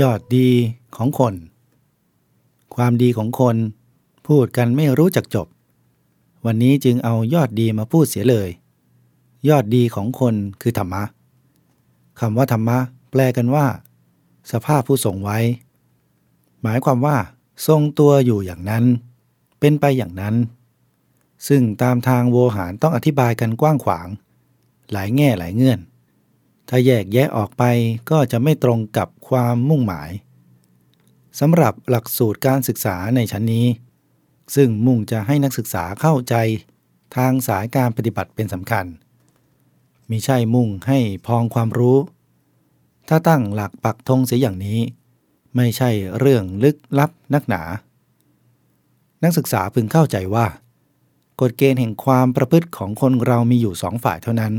ยอดดีของคน ความดีของคน พูดกันไม่รู้จักจบ วันนี้จึงเอายอดดีมาพูดเสียเลย ยอดดีของคนคือธรรมะคำว่าธรรมะ แปลกันว่า สภาพผู้ทรงไว้ หมายความว่า ทรงตัวอยู่อย่างนั้น เป็นไปอย่างนั้น ซึ่งตามทางโวหารต้องอธิบายกันกว้างขวาง หลายแง่หลายเงื่อน ถ้าแยกแยะออกไปก็จะไม่ตรงกับความมุ่งหมายสำหรับหลักสูตรการศึกษาในชั้นนี้ ซึ่งมุ่งจะให้นักศึกษาเข้าใจทางสายการปฏิบัติเป็นสำคัญ มิใช่มุ่งให้พองความรู้ ถ้าตั้งหลักปักธงเสียอย่างนี้ ไม่ใช่เรื่องลึกลับนักหนา นักศึกษาพึงเข้าใจว่า กฎเกณฑ์แห่งความประพฤติของคนเรามีอยู่สองฝ่ายเท่านั้น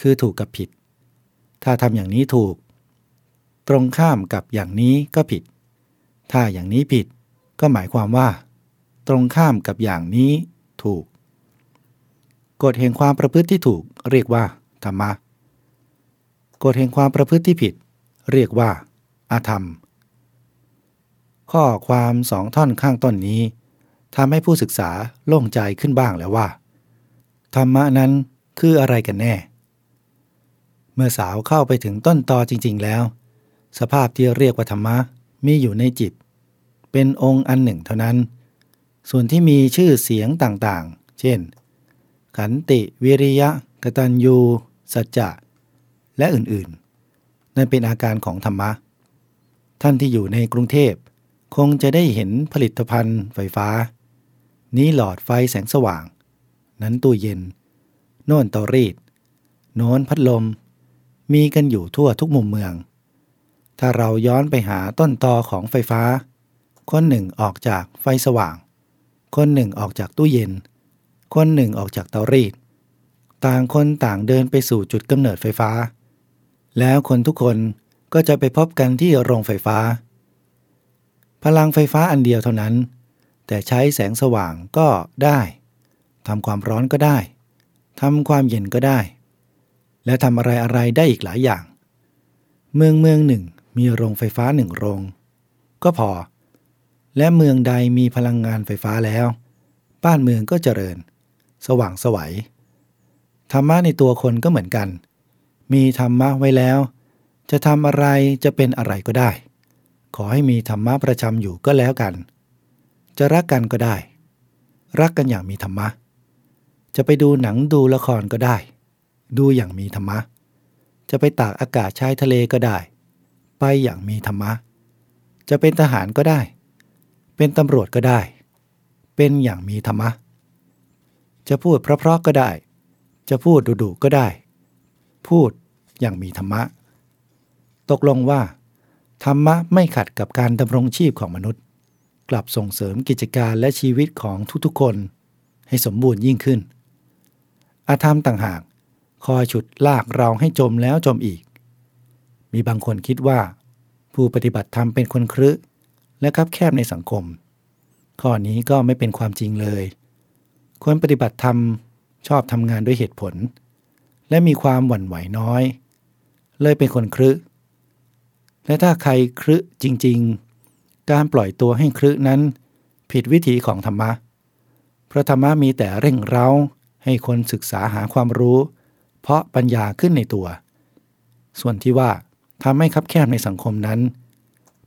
คือถูกกับผิด ถ้าทำอย่างนี้ถูก ตรงข้ามกับอย่างนี้ก็ผิด ถ้าอย่างนี้ผิด ก็หมายความว่า ตรงข้ามกับอย่างนี้ถูก กฎแห่งความประพฤติที่ถูกเรียกว่าธรรมะกฎแห่งความประพฤติที่ผิด เรียกว่า อาธรรม ข้อความสองท่อนข้างต้นนี้ทำให้ผู้ศึกษาโล่งใจขึ้นบ้างแล้วว่า ธรรมะนั้นคืออะไรกันแน่ เมื่อสาวเข้าไปถึงต้นตอจริง ๆ แล้ว สภาพที่เรียกว่าธรรมะมีอยู่ในจิต เป็นองค์อันหนึ่งเท่านั้น ส่วนที่มีชื่อเสียงต่างๆ เช่น ขันติวิริยะ กตัญญูสัจจะและอื่นๆ นั่นเป็นอาการของธรรมะ ท่านที่อยู่ในกรุงเทพคงจะได้เห็นผลิตภัณฑ์ไฟฟ้า นี้หลอดไฟแสงสว่าง นั้นตู้เย็น โน่นเตารีด โน้นพัดลม มีกันอยู่ทั่วทุกมุมเมือง ถ้าเราย้อนไปหาต้นตอของไฟฟ้า คนหนึ่งออกจากไฟสว่าง คนหนึ่งออกจากตู้เย็น คนหนึ่งออกจากเตารีด ต่างคนต่างเดินไปสู่จุดกำเนิดไฟฟ้า แล้วคนทุกคนก็จะไปพบกันที่โรงไฟฟ้า พลังไฟฟ้าอันเดียวเท่านั้น แต่ใช้แสงสว่างก็ได้ทำความร้อนก็ได้ทำความเย็นก็ได้ และทำอะไรอะไรได้อีกหลายอย่าง เมืองเมืองหนึ่งมีโรงไฟฟ้าหนึ่งโรง ก็พอ และเมืองใดมีพลังงานไฟฟ้าแล้ว บ้านเมืองก็เจริญ สว่างสวัยธรรมะในตัวคนก็เหมือนกัน มีธรรมะไว้แล้ว จะทำอะไรจะเป็นอะไรก็ได้ ขอให้มีธรรมะประจำอยู่ก็แล้วกัน จะรักกันก็ได้ รักกันอย่างมีธรรมะ จะไปดูหนังดูละครก็ได้ ดูอย่างมีธรรมะ จะไปตากอากาศชายทะเลก็ได้ ไปอย่างมีธรรมะ จะเป็นทหารก็ได้ เป็นตำรวจก็ได้ เป็นอย่างมีธรรมะ จะพูดเพราะๆก็ได้ จะพูดดุๆก็ได้ พูดอย่างมีธรรมะ ตกลงว่า ธรรมะไม่ขัดกับการดำรงชีพของมนุษย์ กลับส่งเสริมกิจการและชีวิตของทุกๆคน ให้สมบูรณ์ยิ่งขึ้นอาธรรมต่างหาก คอยฉุดลากเราให้จมแล้วจมอีก มีบางคนคิดว่า ผู้ปฏิบัติธรรมเป็นคนครึและคับแคบในสังคม ข้อนี้ก็ไม่เป็นความจริงเลย คนปฏิบัติธรรมชอบทำงานด้วยเหตุผล และมีความหวั่นไหวน้อย เลยเป็นคนครึและถ้าใครครึจริง ๆ การปล่อยตัวให้ครึนั้น ผิดวิธีของธรรมะเพราะธรรมะมีแต่เร่งเร้าให้คนศึกษาหาความรู้ เพราะปัญญาขึ้นในตัว ส่วนที่ว่าทำให้คับแคบในสังคมนั้น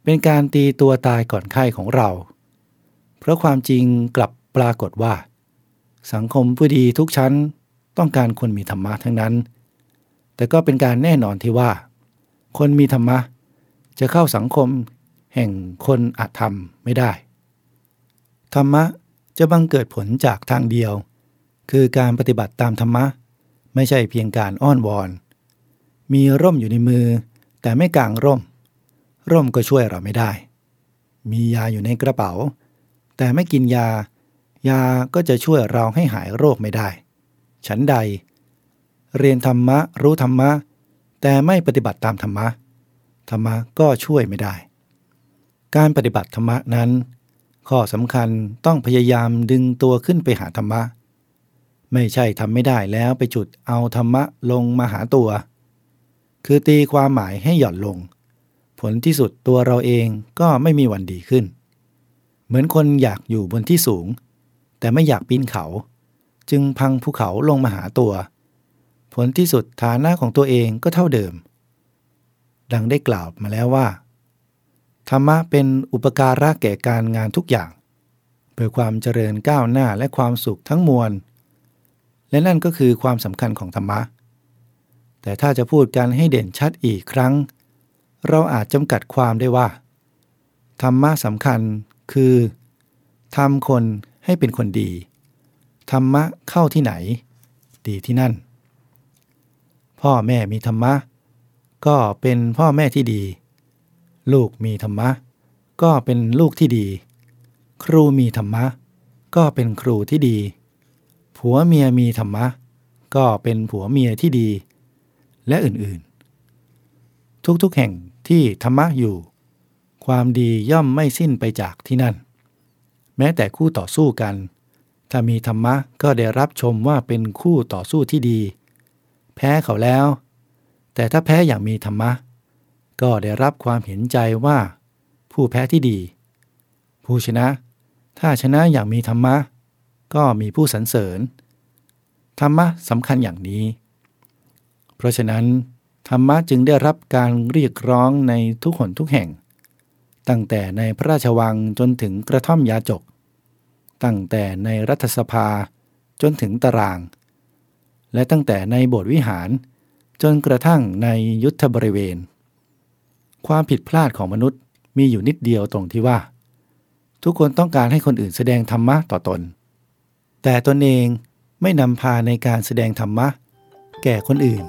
เป็นการตีตัวตายก่อนไข้ของเรา เพราะความจริงกลับปรากฏว่า สังคมผู้ดีทุกชั้นต้องการคนมีธรรมะทั้งนั้น แต่ก็เป็นการแน่นอนที่ว่า คนมีธรรมะ จะเข้าสังคมแห่งคนอาจทำไม่ได้ ธรรมะจะบังเกิดผลจากทางเดียว คือการปฏิบัติตามธรรมะ ไม่ใช่เพียงการอ้อนวอน มีร่มอยู่ในมือ แต่ไม่กางร่ม ร่มก็ช่วยเราไม่ได้ มียาอยู่ในกระเป๋า แต่ไม่กินยา ยาก็จะช่วยเราให้หายโรคไม่ได้ ฉันใด เรียนธรรมะ รู้ธรรมะ แต่ไม่ปฏิบัติตามธรรมะ ธรรมะก็ช่วยไม่ได้ การปฏิบัติธรรมะนั้น ข้อสำคัญต้องพยายามดึงตัวขึ้นไปหาธรรมะ ไม่ใช่ทำไม่ได้แล้วไปจุดเอาธรรมะลงมาหาตัว คือตีความหมายให้หย่อนลง ผลที่สุดตัวเราเองก็ไม่มีวันดีขึ้น เหมือนคนอยากอยู่บนที่สูง แต่ไม่อยากปีนเขา จึงพังภูเขาลงมาหาตัว ผลที่สุดฐานะของตัวเองก็เท่าเดิม ดังได้กล่าวมาแล้วว่า ธรรมะเป็นอุปการะแก่การงานทุกอย่าง เพื่อความเจริญก้าวหน้าและความสุขทั้งมวล และนั่นก็คือความสำคัญของธรรมะ แต่ถ้าจะพูดกันให้เด่นชัดอีกครั้ง เราอาจจำกัดความได้ว่า ธรรมะสำคัญคือทำคนให้เป็นคนดี ธรรมะเข้าที่ไหน ดีที่นั่น พ่อแม่มีธรรมะ ก็เป็นพ่อแม่ที่ดี ลูกมีธรรมะ ก็เป็นลูกที่ดี ครูมีธรรมะ ก็เป็นครูที่ดี ผัวเมียมีธรรมะ ก็เป็นผัวเมียที่ดี และอื่นๆ ทุกๆแห่งที่ธรรมะอยู่ ความดีย่อมไม่สิ้นไปจากที่นั่น แม้แต่คู่ต่อสู้กัน ถ้ามีธรรมะก็ได้รับชมว่าเป็นคู่ต่อสู้ที่ดี แพ้เขาแล้ว แต่ถ้าแพ้อย่างมีธรรมะ ก็ได้รับความเห็นใจว่า ผู้แพ้ที่ดี ผู้ชนะ ถ้าชนะอย่างมีธรรมะ ก็มีผู้สรรเสริญ ธรรมะสำคัญอย่างนี้ เพราะฉะนั้น ธรรมะจึงได้รับการเรียกร้องในทุกหนทุกแห่ง ตั้งแต่ในพระราชวังจนถึงกระท่อมยาจก ตั้งแต่ในรัฐสภาจนถึงตาราง และตั้งแต่ในโบสถ์วิหาร จนกระทั่งในยุทธบริเวณ ความผิดพลาดของมนุษย์มีอยู่นิดเดียวตรงที่ว่า ทุกคนต้องการให้คนอื่นแสดงธรรมะต่อตน แต่ตนเองไม่นำพาในการแสดงธรรมะ แก่คนอื่น